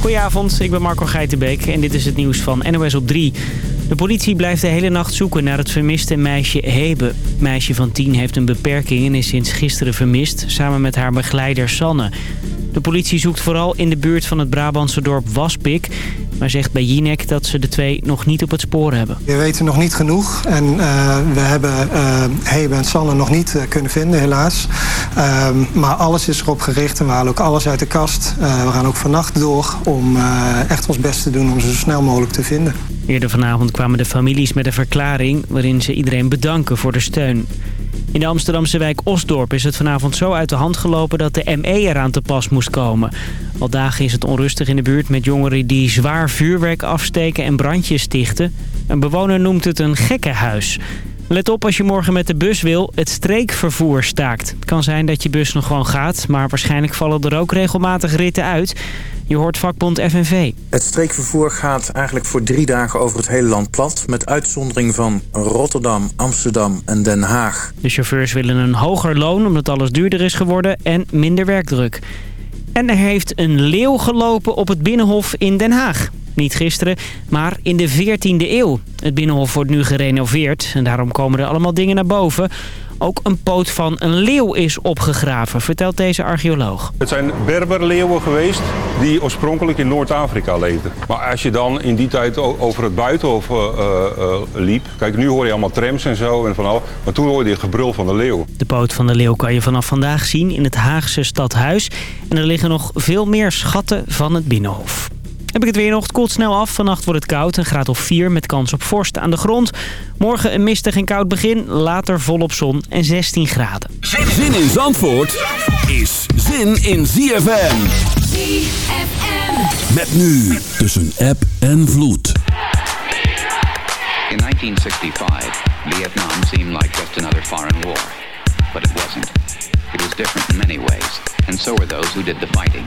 Goedenavond, ik ben Marco Geitenbeek en dit is het nieuws van NOS op 3. De politie blijft de hele nacht zoeken naar het vermiste meisje Hebe. Meisje van 10 heeft een beperking en is sinds gisteren vermist... samen met haar begeleider Sanne. De politie zoekt vooral in de buurt van het Brabantse dorp Waspik... maar zegt bij Jinek dat ze de twee nog niet op het spoor hebben. We weten nog niet genoeg en uh, we hebben uh, Hebe en Sanne nog niet uh, kunnen vinden helaas. Ehm, maar alles is erop gericht en we halen ook alles uit de kast. we gaan ook vannacht door om echt ons best te doen om ze zo snel mogelijk te vinden. Eerder vanavond kwamen de families met een verklaring... waarin ze iedereen bedanken voor de steun. In de Amsterdamse wijk Osdorp is het vanavond zo uit de hand gelopen dat de ME eraan te pas moest komen. Al dagen is het onrustig in de buurt met jongeren die zwaar vuurwerk afsteken en brandjes stichten. Een bewoner noemt het een gekkenhuis. Let op als je morgen met de bus wil, het streekvervoer staakt. Het kan zijn dat je bus nog gewoon gaat, maar waarschijnlijk vallen er ook regelmatig ritten uit. Je hoort vakbond FNV. Het streekvervoer gaat eigenlijk voor drie dagen over het hele land plat... met uitzondering van Rotterdam, Amsterdam en Den Haag. De chauffeurs willen een hoger loon omdat alles duurder is geworden en minder werkdruk. En er heeft een leeuw gelopen op het Binnenhof in Den Haag. Niet gisteren, maar in de 14e eeuw. Het Binnenhof wordt nu gerenoveerd en daarom komen er allemaal dingen naar boven. Ook een poot van een leeuw is opgegraven, vertelt deze archeoloog. Het zijn berberleeuwen geweest die oorspronkelijk in Noord-Afrika leefden. Maar als je dan in die tijd over het buitenhof uh, uh, liep... Kijk, nu hoor je allemaal trams en zo en van al. Maar toen hoorde je gebrul van de leeuw. De poot van de leeuw kan je vanaf vandaag zien in het Haagse stadhuis. En er liggen nog veel meer schatten van het Binnenhof. Heb ik het weer nog. Het koelt snel af. Vannacht wordt het koud. Een graad of 4 met kans op vorst aan de grond. Morgen een mistig en koud begin. Later volop zon en 16 graden. Zin in Zandvoort is zin in ZFM. ZFM. Met nu tussen app en vloed. In 1965, Vietnam seemed like just another foreign war. But it wasn't. It was different in many ways. And so were those who did the fighting.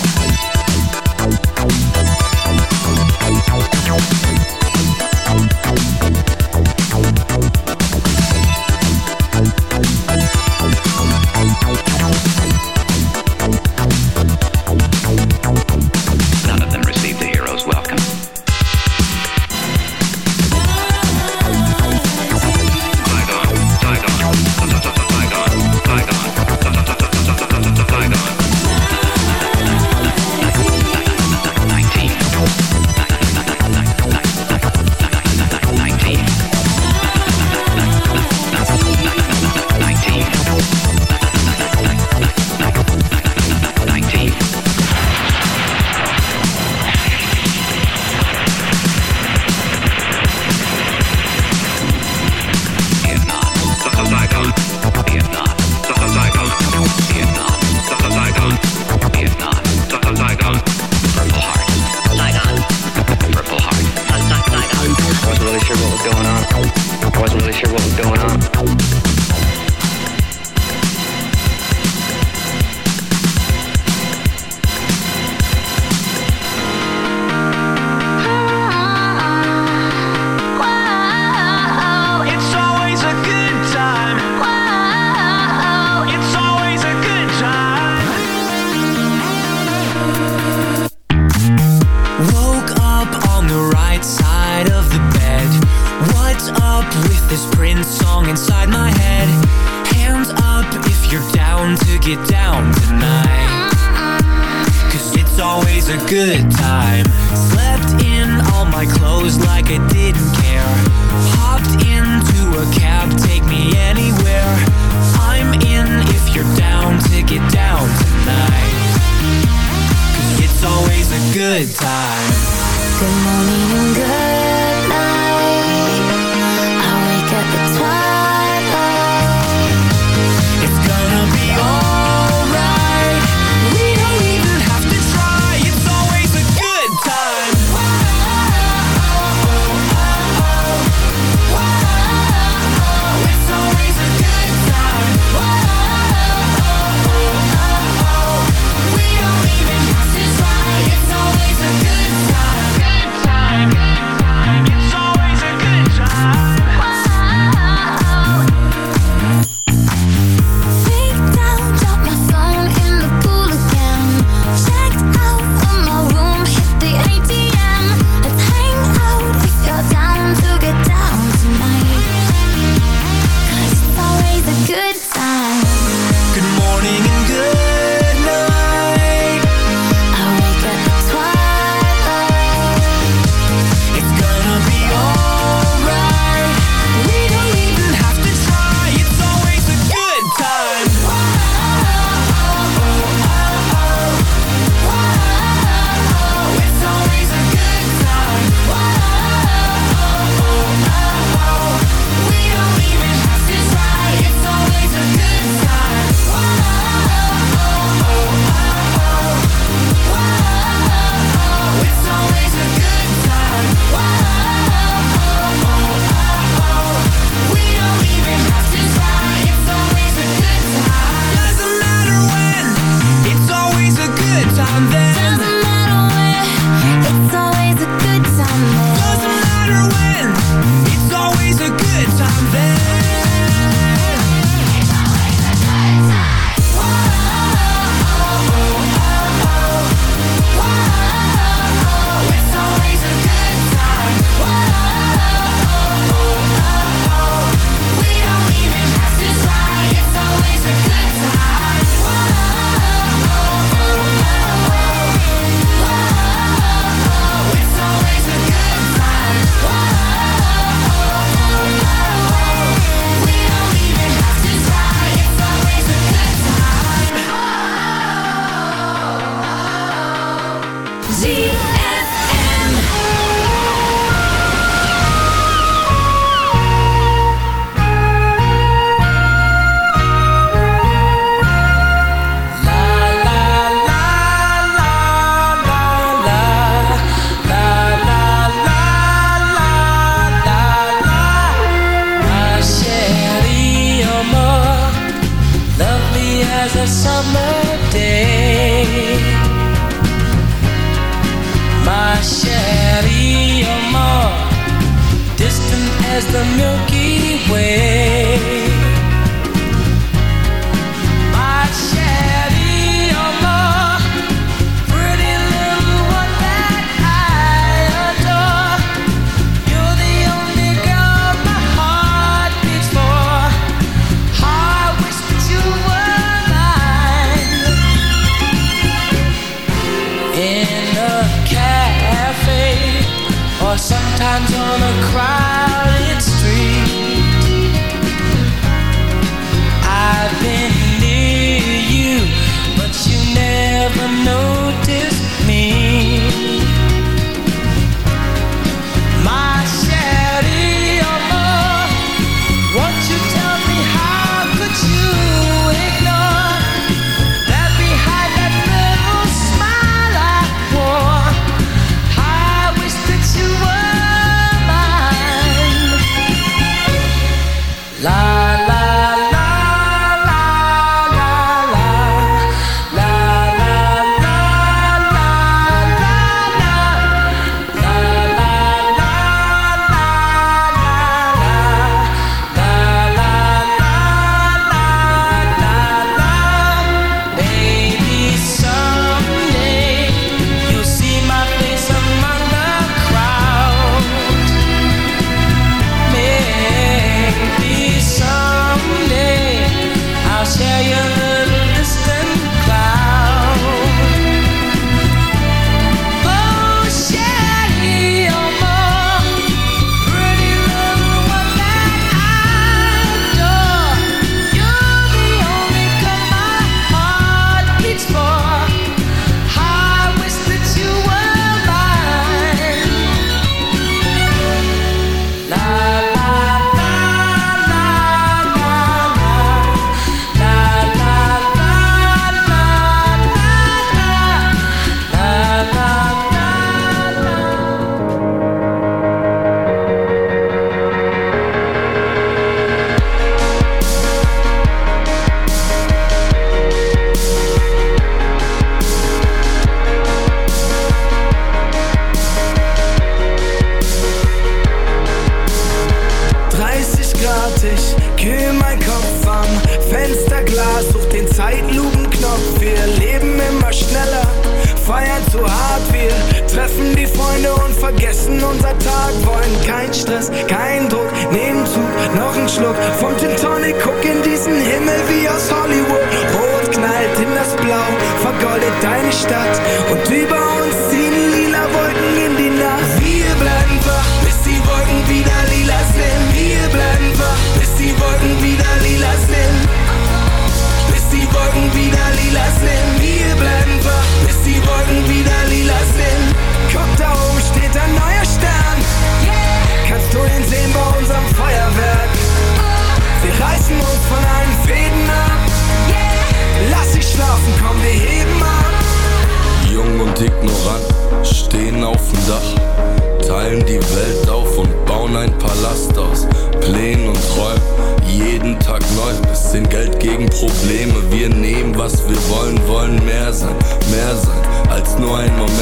As the Milky Way.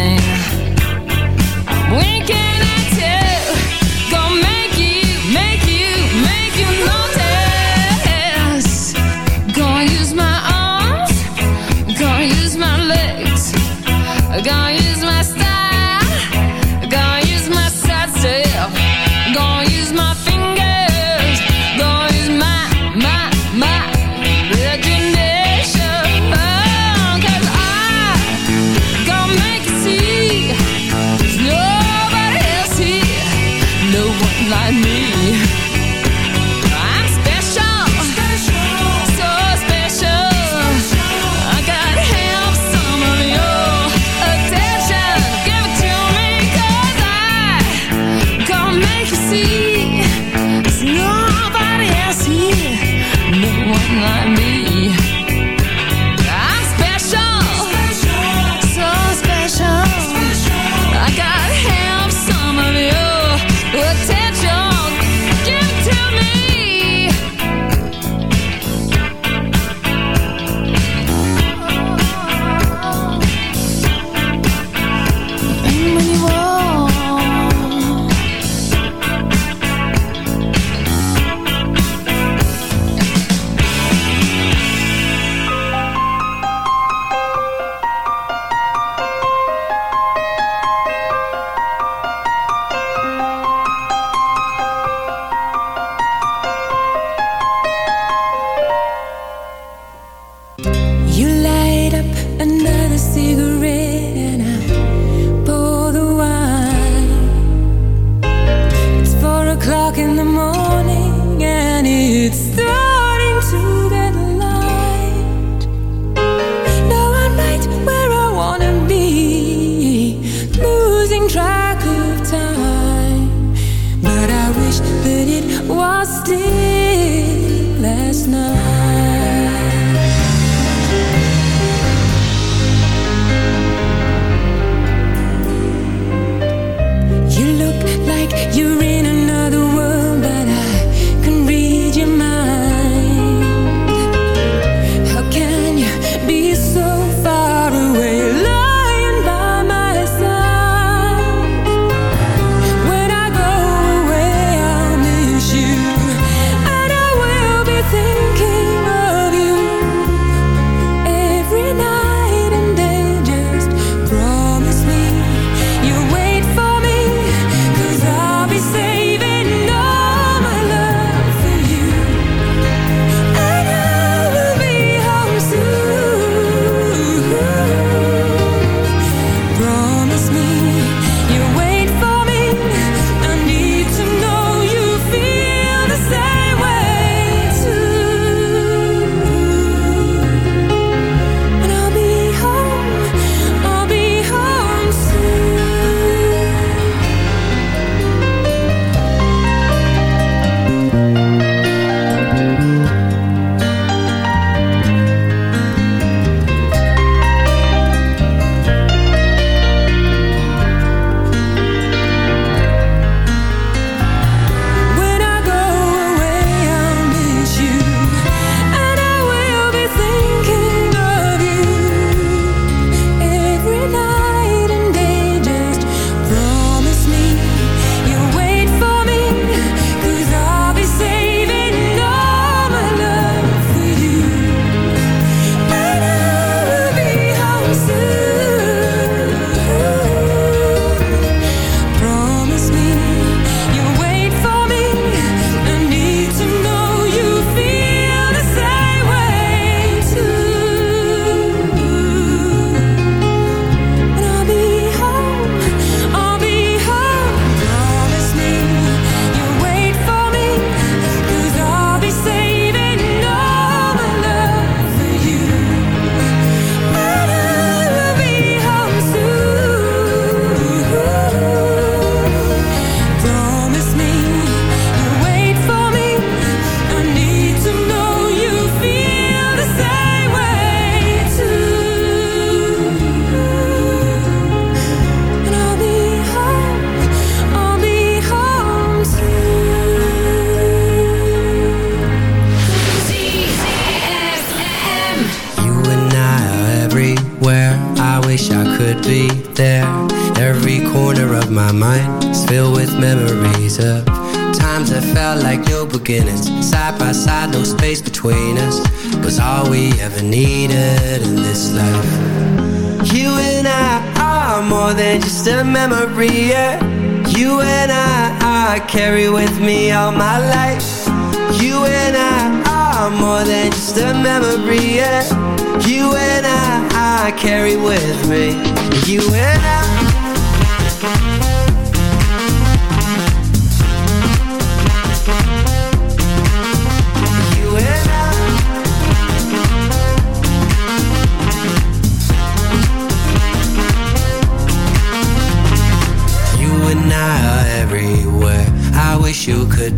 thing. We can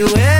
You and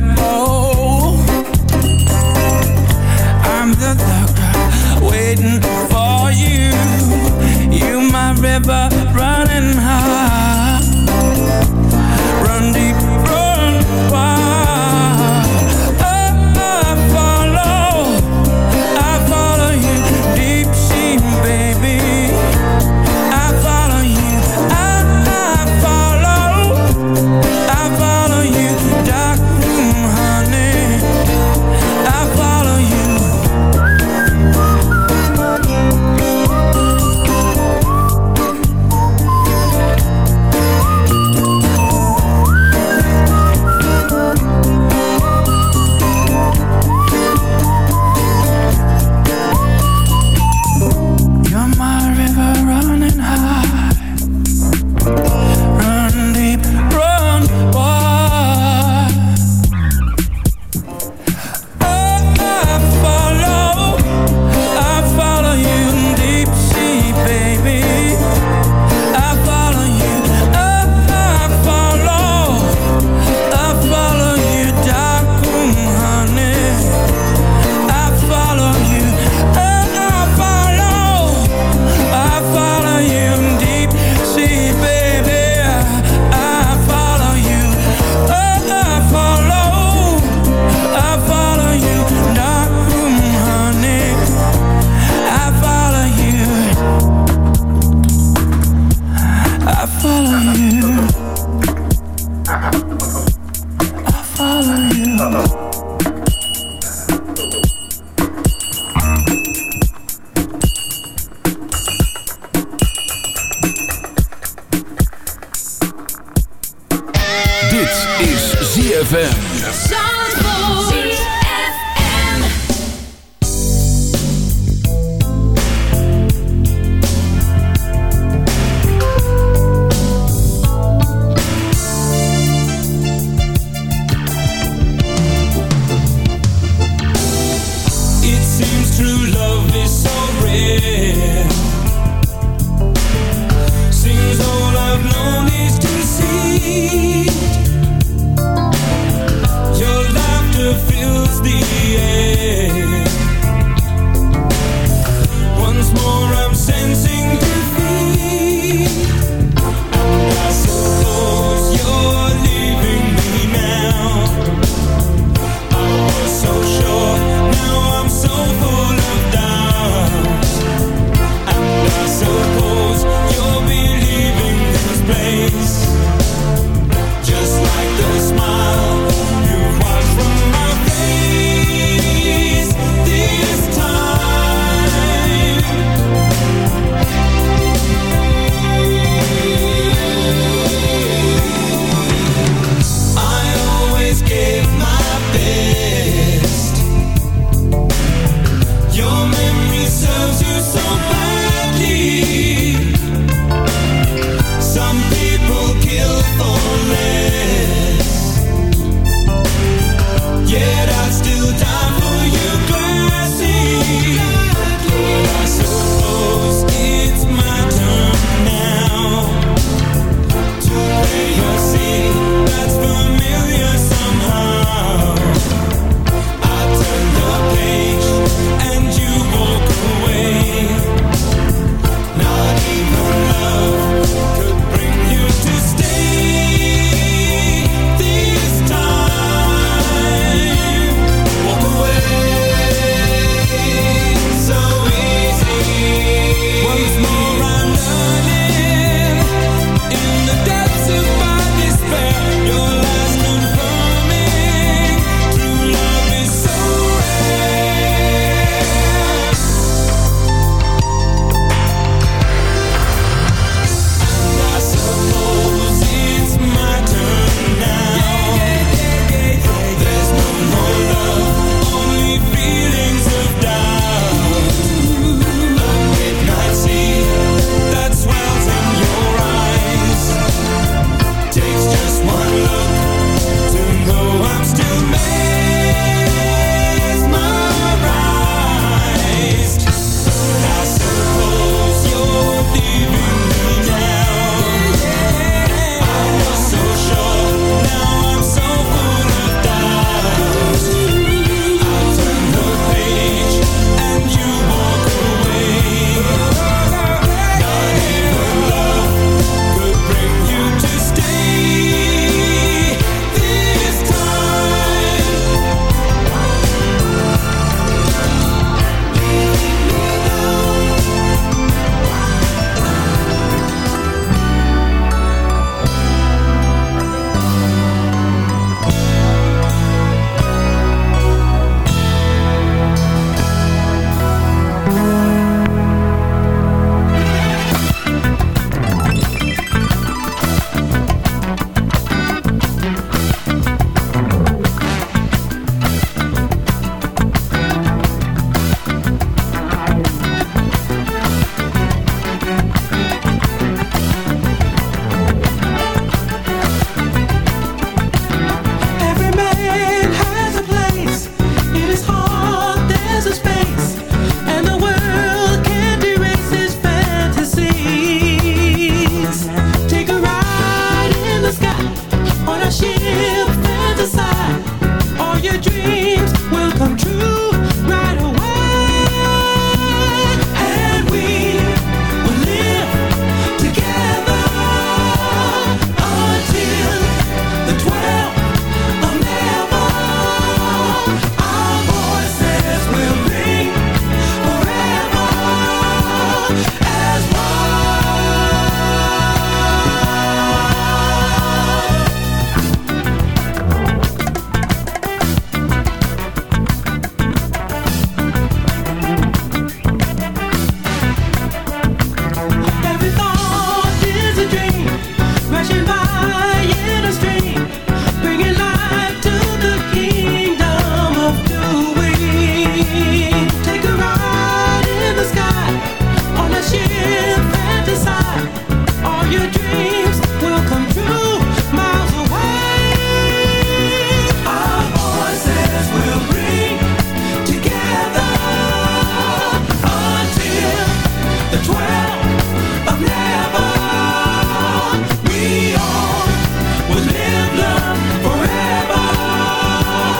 that ZFM.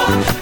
Bye.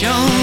shown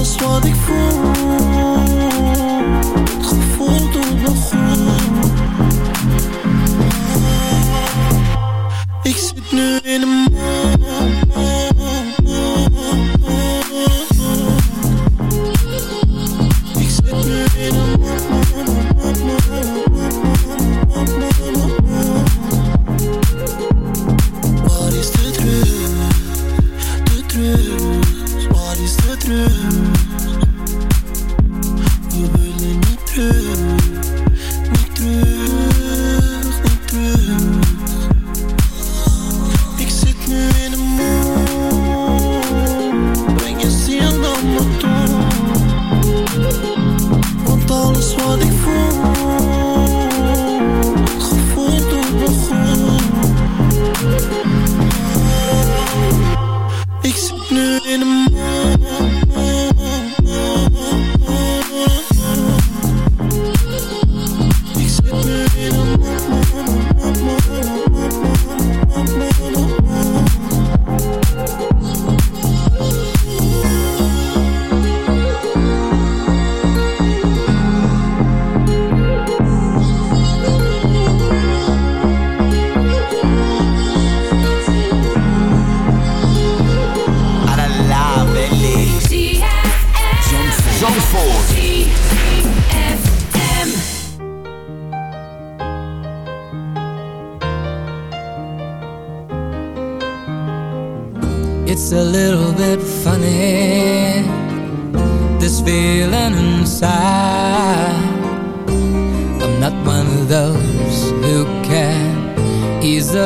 alles wat ik voel. Het gevoel doet nog goed.